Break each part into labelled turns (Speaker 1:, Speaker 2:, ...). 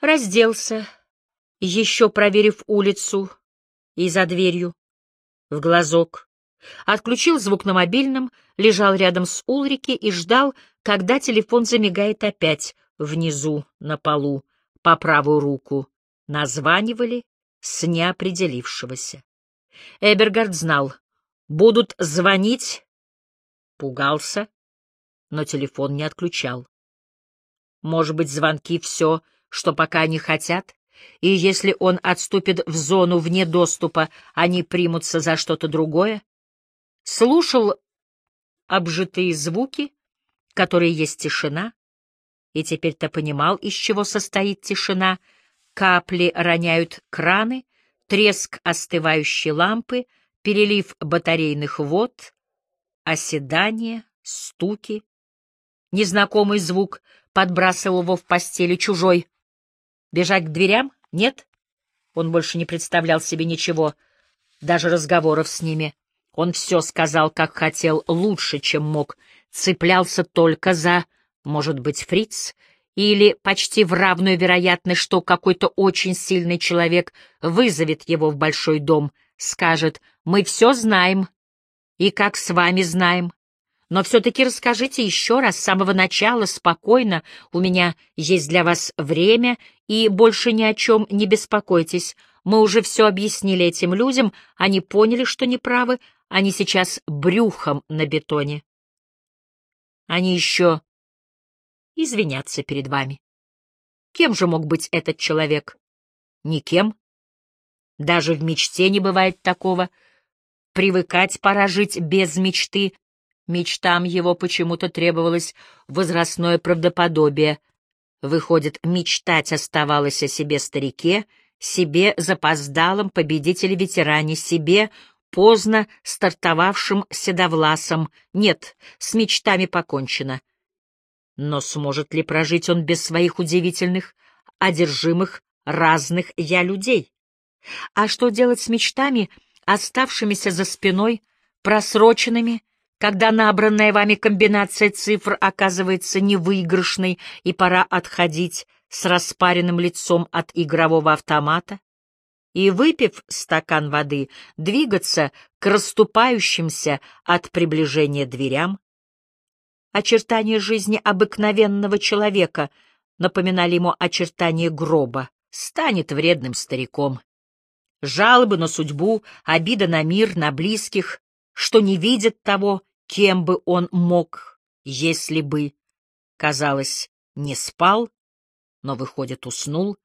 Speaker 1: Разделся, еще проверив улицу и за дверью, в глазок. Отключил звук на мобильном, лежал рядом с Улрики и ждал, когда телефон замигает опять внизу, на полу, по правую руку. Названивали с неопределившегося. Эбергард знал, будут звонить, пугался, но телефон не отключал. Может быть, звонки — все, что пока они хотят, и если он отступит в зону вне доступа, они примутся за что-то другое? Слушал обжитые звуки, которые есть тишина, и теперь-то понимал, из чего состоит тишина. Капли роняют краны, треск остывающей лампы, перелив батарейных вод, оседание, стуки. Незнакомый звук подбрасывал его в постели чужой. Бежать к дверям? Нет? Он больше не представлял себе ничего, даже разговоров с ними. Он все сказал, как хотел, лучше, чем мог, цеплялся только за, может быть, фриц, или почти в равную вероятность, что какой-то очень сильный человек вызовет его в большой дом, скажет «Мы все знаем, и как с вами знаем, но все-таки расскажите еще раз с самого начала, спокойно. У меня есть для вас время, и больше ни о чем не беспокойтесь. Мы уже все объяснили этим людям, они поняли, что неправы, они сейчас брюхом на бетоне. Они еще извинятся перед вами. Кем же мог быть этот человек? Никем. Даже в мечте не бывает такого. Привыкать пора жить без мечты, Мечтам его почему-то требовалось возрастное правдоподобие. Выходит, мечтать оставалось о себе старике, себе запоздалом победителе-ветеране, себе поздно стартовавшим седовласом. Нет, с мечтами покончено. Но сможет ли прожить он без своих удивительных, одержимых разных «я» людей? А что делать с мечтами, оставшимися за спиной, просроченными, когда набранная вами комбинация цифр оказывается невыигрышной и пора отходить с распаренным лицом от игрового автомата, и, выпив стакан воды, двигаться к расступающимся от приближения дверям. Очертания жизни обыкновенного человека напоминали ему очертания гроба, станет вредным стариком. Жалобы на судьбу, обида на мир, на близких, что не видят того, кем бы он мог, если бы, казалось, не спал, но, выходит, уснул,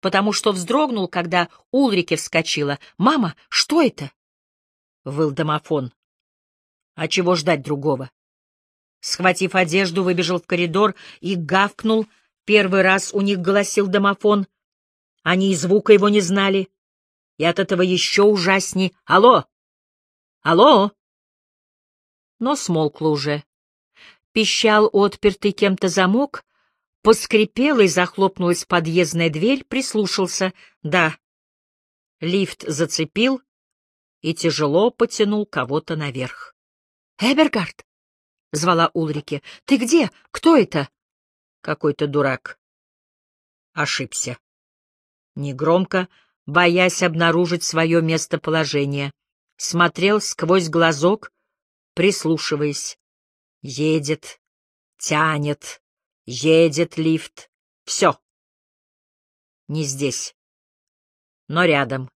Speaker 1: потому что вздрогнул, когда Улрике вскочила. «Мама, что это?» — выл домофон. «А чего ждать другого?» Схватив одежду, выбежал в коридор и гавкнул. Первый раз у них голосил домофон. Они и звука его не знали. И от этого еще ужасней. «Алло! Алло!» Но смолкла уже. Пищал отпертый кем-то замок, поскрипела и захлопнулась подъездная дверь, прислушался. Да, лифт зацепил и тяжело потянул кого-то наверх. «Эбергард!» — звала Улрике. «Ты где? Кто это?» «Какой-то дурак». Ошибся. Негромко, боясь обнаружить свое местоположение, смотрел сквозь глазок прислушиваясь. Едет, тянет, едет лифт. Все. Не здесь, но рядом.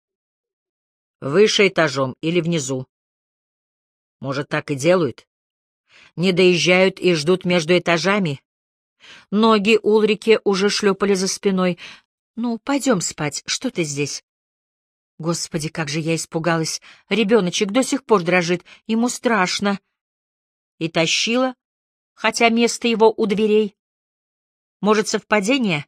Speaker 1: Выше этажом или внизу. Может, так и делают? Не доезжают и ждут между этажами? Ноги Улрике уже шлепали за спиной. «Ну, пойдем спать. Что ты здесь?» Господи, как же я испугалась! Ребеночек до сих пор дрожит, ему страшно. И тащила, хотя место его у дверей. Может, совпадение?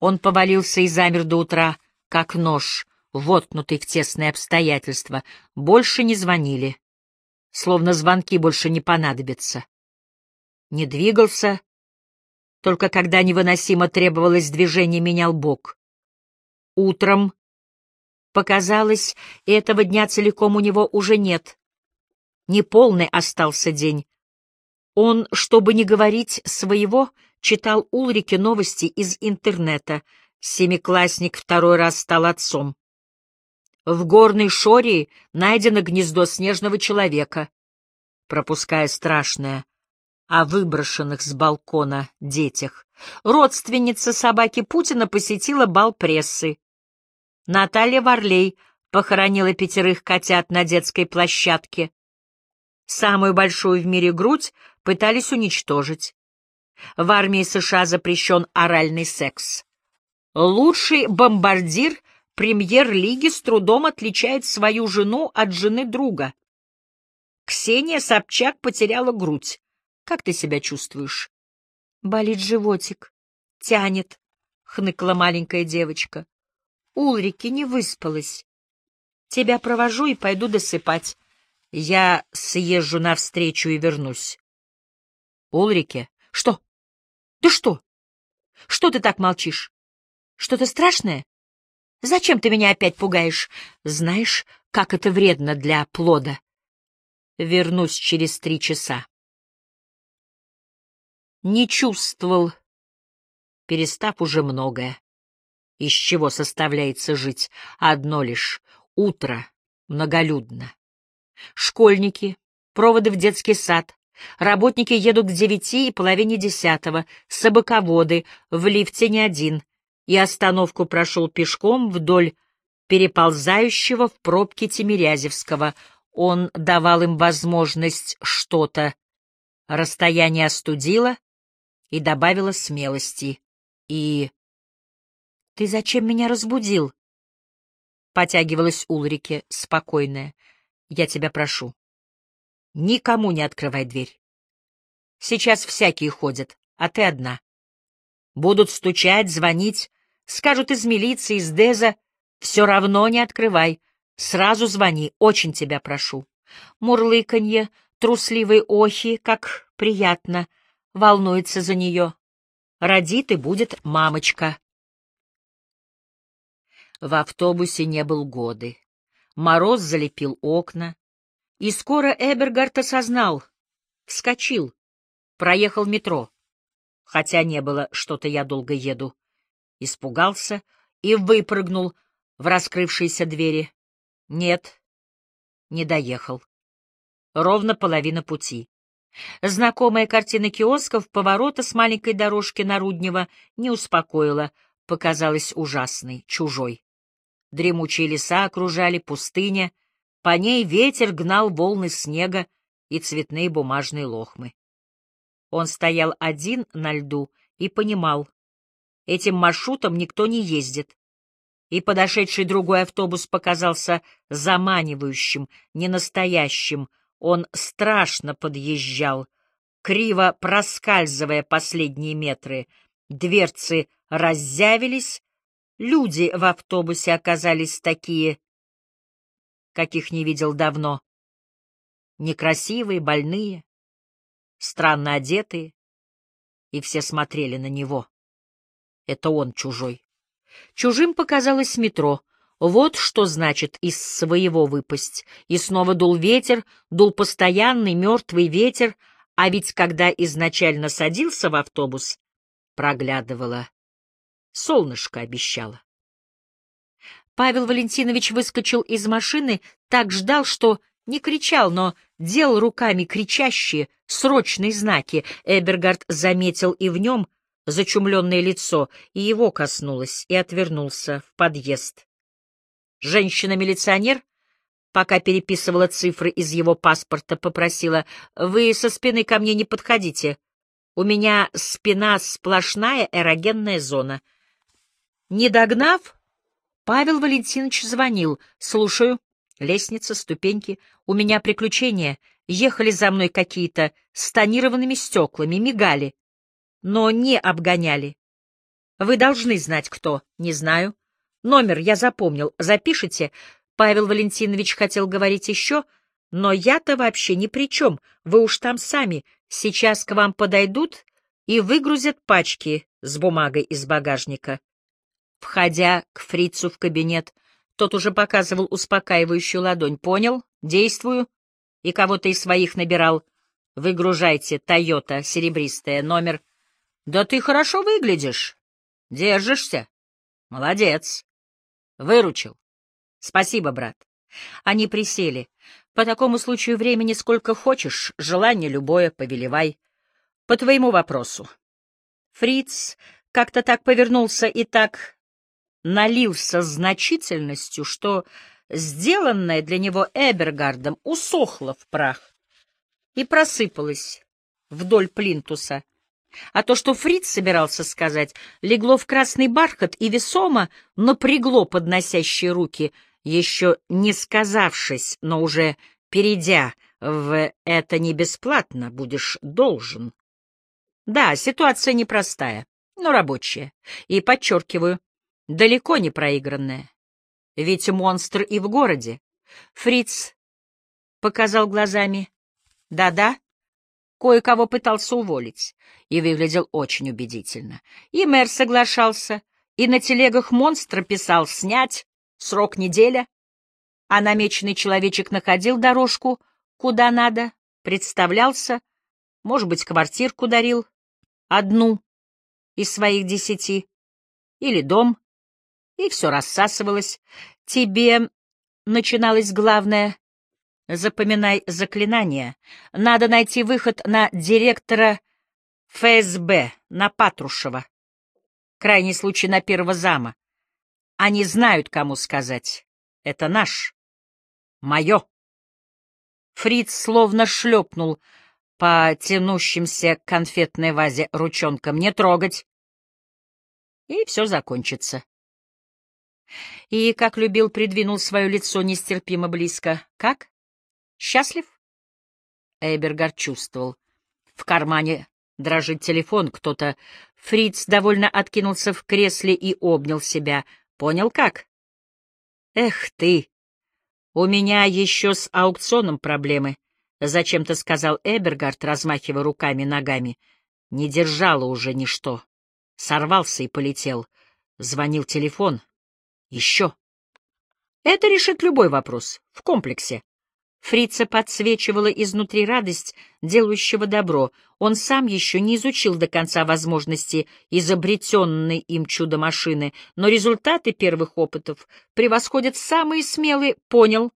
Speaker 1: Он повалился и замер до утра, как нож, воткнутый в тесные обстоятельства. Больше не звонили. Словно звонки больше не понадобятся. Не двигался, только когда невыносимо требовалось движение, менял бок. Утром Показалось, этого дня целиком у него уже нет. Неполный остался день. Он, чтобы не говорить своего, читал Улрике новости из интернета. Семиклассник второй раз стал отцом. В горной шории найдено гнездо снежного человека, пропуская страшное о выброшенных с балкона детях. Родственница собаки Путина посетила бал прессы. Наталья Варлей похоронила пятерых котят на детской площадке. Самую большую в мире грудь пытались уничтожить. В армии США запрещен оральный секс. Лучший бомбардир премьер-лиги с трудом отличает свою жену от жены друга. Ксения Собчак потеряла грудь. Как ты себя чувствуешь? Болит животик. Тянет, — хныкла маленькая девочка. Улрики не выспалась. Тебя провожу и пойду досыпать. Я съезжу навстречу и вернусь. Улрике? Что? Ты что? Что ты так молчишь? Что-то страшное? Зачем ты меня опять пугаешь? Знаешь, как это вредно для плода. Вернусь через три часа. Не чувствовал, перестав уже многое. Из чего составляется жить? Одно лишь — утро, многолюдно. Школьники, проводы в детский сад, работники едут к девяти и половине десятого, собаководы, в лифте не один, и остановку прошел пешком вдоль переползающего в пробке Тимирязевского. Он давал им возможность что-то. Расстояние остудило и добавило смелости. И... — Ты зачем меня разбудил? Потягивалась Улрике, спокойная. — Я тебя прошу. Никому не открывай дверь. Сейчас всякие ходят, а ты одна. Будут стучать, звонить, Скажут из милиции, из Деза. Все равно не открывай. Сразу звони, очень тебя прошу. Мурлыканье, трусливые охи, как приятно. Волнуется за нее. Родит и будет мамочка. В автобусе не был годы. Мороз залепил окна. И скоро Эбергард осознал. Вскочил. Проехал метро. Хотя не было, что-то я долго еду испугался и выпрыгнул в раскрывшиеся двери. Нет, не доехал. Ровно половина пути. Знакомая картина киосков, поворота с маленькой дорожки на не успокоила, показалась ужасной, чужой. Дремучие леса окружали пустыня, по ней ветер гнал волны снега и цветные бумажные лохмы. Он стоял один на льду и понимал, Этим маршрутом никто не ездит. И подошедший другой автобус показался заманивающим, ненастоящим. Он страшно подъезжал, криво проскальзывая последние метры. Дверцы раззявились, люди в автобусе оказались такие, каких не видел давно. Некрасивые, больные, странно одетые, и все смотрели на него. Это он чужой. Чужим показалось метро. Вот что значит из своего выпасть. И снова дул ветер, дул постоянный мертвый ветер, а ведь когда изначально садился в автобус, проглядывало. Солнышко обещало. Павел Валентинович выскочил из машины, так ждал, что не кричал, но делал руками кричащие, срочные знаки. Эбергард заметил и в нем — зачумленное лицо, и его коснулось, и отвернулся в подъезд. Женщина-милиционер, пока переписывала цифры из его паспорта, попросила, «Вы со спины ко мне не подходите. У меня спина сплошная эрогенная зона». Не догнав, Павел Валентинович звонил. «Слушаю. Лестница, ступеньки. У меня приключения. Ехали за мной какие-то с тонированными стеклами, мигали но не обгоняли. Вы должны знать, кто. Не знаю. Номер я запомнил. Запишите. Павел Валентинович хотел говорить еще, но я-то вообще ни при чем. Вы уж там сами. Сейчас к вам подойдут и выгрузят пачки с бумагой из багажника. Входя к фрицу в кабинет, тот уже показывал успокаивающую ладонь. Понял? Действую. И кого-то из своих набирал. Выгружайте, Тойота, серебристая, номер да ты хорошо выглядишь. Держишься. Молодец. Выручил. Спасибо, брат. Они присели. По такому случаю времени сколько хочешь, желание любое повелевай. По твоему вопросу. Фриц как-то так повернулся и так налился значительностью, что сделанное для него Эбергардом усохло в прах и просыпалось вдоль плинтуса. А то, что Фриц собирался сказать, легло в красный бархат и весомо напрягло подносящие руки, еще не сказавшись, но уже перейдя в «это не бесплатно, будешь должен». Да, ситуация непростая, но рабочая. И, подчеркиваю, далеко не проигранная. Ведь монстр и в городе. Фриц показал глазами. Да-да, кое-кого пытался уволить, и выглядел очень убедительно. И мэр соглашался, и на телегах монстра писал «снять», срок неделя, а намеченный человечек находил дорожку, куда надо, представлялся, может быть, квартирку дарил, одну из своих десяти, или дом, и все рассасывалось. Тебе начиналось главное — запоминай заклинание. Надо найти выход на директора ФСБ, на Патрушева. Крайний случай на первого зама. Они знают, кому сказать. Это наш. Мое. Фриц словно шлепнул по тянущимся к конфетной вазе ручонкам. Не трогать. И все закончится. И, как любил, придвинул свое лицо нестерпимо близко. Как? Счастлив? Эйбергар чувствовал. В кармане дрожит телефон, кто-то... Фриц довольно откинулся в кресле и обнял себя. Понял как? Эх ты! У меня еще с аукционом проблемы. Зачем-то сказал Эбергард, размахивая руками ногами. Не держало уже ничто. Сорвался и полетел. Звонил телефон. Еще. Это решит любой вопрос. В комплексе. Фрица подсвечивала изнутри радость, делающего добро. Он сам еще не изучил до конца возможности изобретенной им чудо-машины, но результаты первых опытов превосходят самые смелые. Понял.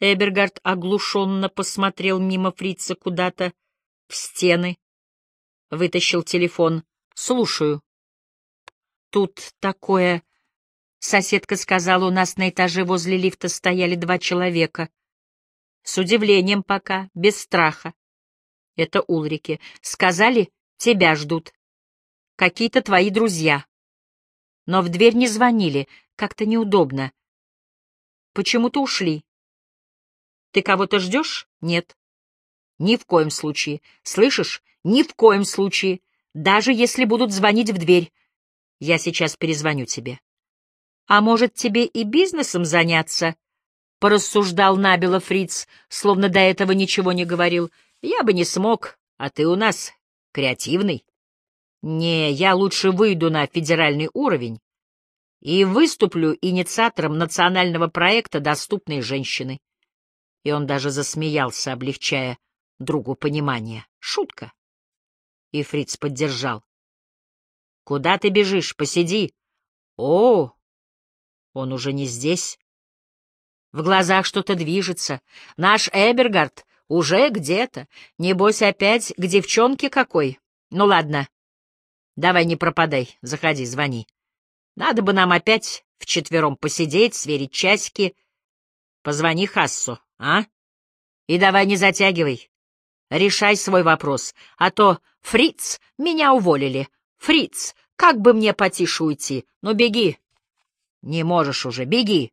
Speaker 1: Эбергард оглушенно посмотрел мимо Фрица куда-то в стены. Вытащил телефон. «Слушаю». «Тут такое...» Соседка сказала, у нас на этаже возле лифта стояли два человека. С удивлением пока, без страха. Это Улрики. Сказали, тебя ждут. Какие-то твои друзья. Но в дверь не звонили, как-то неудобно. Почему-то ушли. Ты кого-то ждешь? Нет. Ни в коем случае. Слышишь? Ни в коем случае. Даже если будут звонить в дверь. Я сейчас перезвоню тебе. А может, тебе и бизнесом заняться? — порассуждал набело Фриц, словно до этого ничего не говорил. — Я бы не смог, а ты у нас креативный. Не, я лучше выйду на федеральный уровень и выступлю инициатором национального проекта «Доступные женщины». И он даже засмеялся, облегчая другу понимание. Шутка. И Фриц поддержал. — Куда ты бежишь? Посиди. — О, он уже не здесь. В глазах что-то движется. Наш Эбергард уже где-то. Небось, опять к девчонке какой. Ну ладно. Давай не пропадай. Заходи, звони. Надо бы нам опять вчетвером посидеть, сверить часики. Позвони Хассу, а? И давай не затягивай. Решай свой вопрос. А то, Фриц, меня уволили. Фриц, как бы мне потише уйти? Ну, беги, не можешь уже, беги.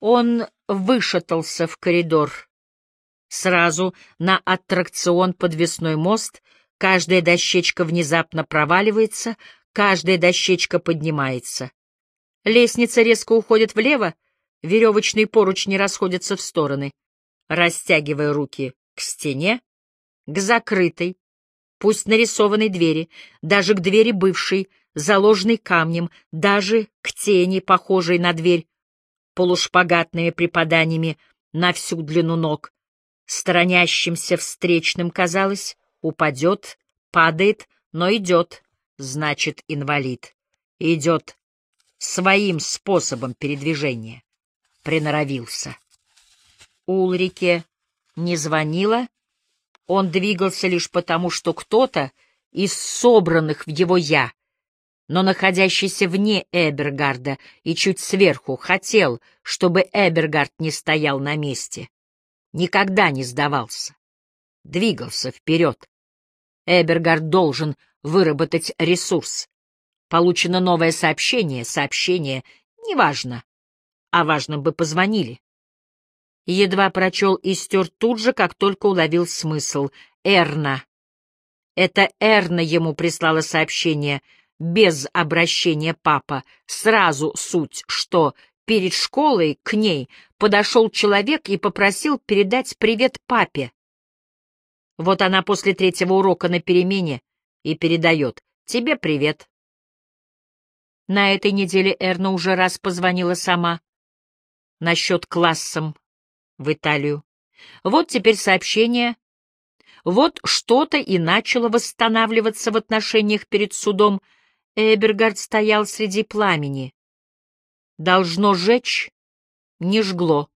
Speaker 1: Он вышатался в коридор. Сразу на аттракцион подвесной мост каждая дощечка внезапно проваливается, каждая дощечка поднимается. Лестница резко уходит влево, веревочные поручни расходятся в стороны, растягивая руки к стене, к закрытой, пусть нарисованной двери, даже к двери бывшей, заложенный камнем, даже к тени, похожей на дверь, полушпагатными припаданиями на всю длину ног. Сторонящимся встречным, казалось, упадет, падает, но идет, значит, инвалид. идет своим способом передвижения. Приноровился. Улрике не звонила, он двигался лишь потому, что кто-то из собранных в его «я», но находящийся вне Эбергарда и чуть сверху, хотел, чтобы Эбергард не стоял на месте, никогда не сдавался, двигался вперед. Эбергард должен выработать ресурс. Получено новое сообщение, сообщение, неважно, а важно бы позвонили. Едва прочел и стер тут же, как только уловил смысл. Эрна. Это Эрна ему прислала сообщение, без обращения папа. Сразу суть, что перед школой к ней подошел человек и попросил передать привет папе. Вот она после третьего урока на перемене и передает «Тебе привет». На этой неделе Эрна уже раз позвонила сама насчет классом в Италию. Вот теперь сообщение. Вот что-то и начало восстанавливаться в отношениях перед судом. Эбергард стоял среди пламени. Должно жечь, не жгло.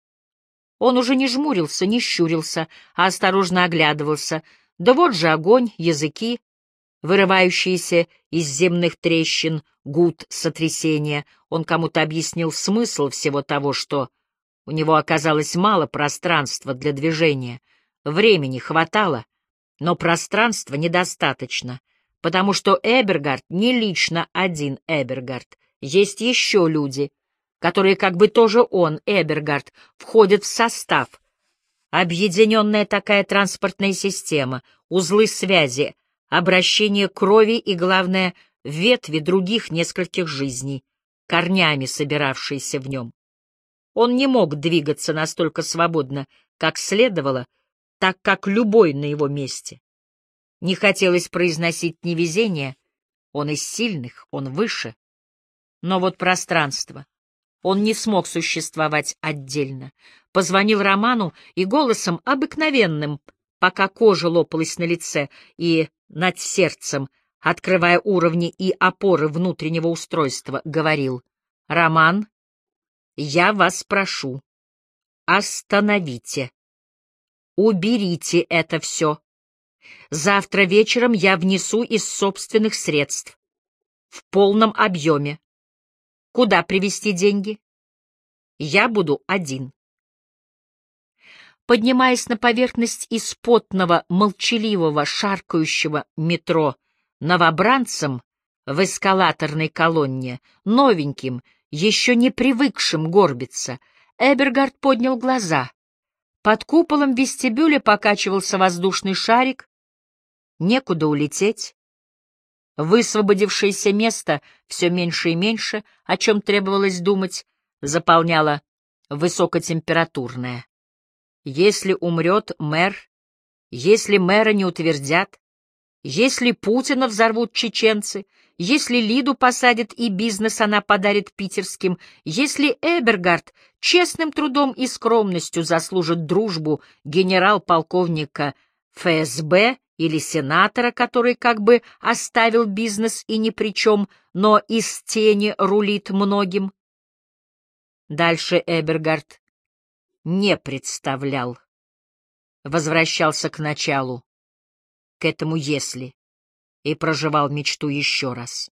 Speaker 1: Он уже не жмурился, не щурился, а осторожно оглядывался. Да вот же огонь, языки, вырывающиеся из земных трещин, гуд сотрясения. Он кому-то объяснил смысл всего того, что у него оказалось мало пространства для движения, времени хватало, но пространства недостаточно, потому что Эбергард не лично один Эбергард, есть еще люди, которые как бы тоже он, Эбергард, входят в состав. Объединенная такая транспортная система, узлы связи, обращение крови и, главное, ветви других нескольких жизней, корнями собиравшиеся в нем. Он не мог двигаться настолько свободно, как следовало, так как любой на его месте. Не хотелось произносить невезение, он из сильных, он выше. Но вот пространство. Он не смог существовать отдельно. Позвонил Роману и голосом обыкновенным, пока кожа лопалась на лице и над сердцем, открывая уровни и опоры внутреннего устройства, говорил «Роман, я вас прошу, остановите. Уберите это все. Завтра вечером я внесу из собственных средств. В полном объеме. Куда привезти деньги? Я буду один. Поднимаясь на поверхность из потного, молчаливого, шаркающего метро новобранцем в эскалаторной колонне, новеньким, еще не привыкшим горбиться, Эбергард поднял глаза. Под куполом вестибюля покачивался воздушный шарик. Некуда улететь. Высвободившееся место все меньше и меньше, о чем требовалось думать, заполняло высокотемпературное. Если умрет мэр, если мэра не утвердят, если Путина взорвут чеченцы, если Лиду посадят и бизнес она подарит питерским, если Эбергард честным трудом и скромностью заслужит дружбу генерал-полковника ФСБ или сенатора, который как бы оставил бизнес и ни при чем, но из тени рулит многим. Дальше Эбергард не представлял. Возвращался к началу, к этому «если» и проживал мечту еще раз.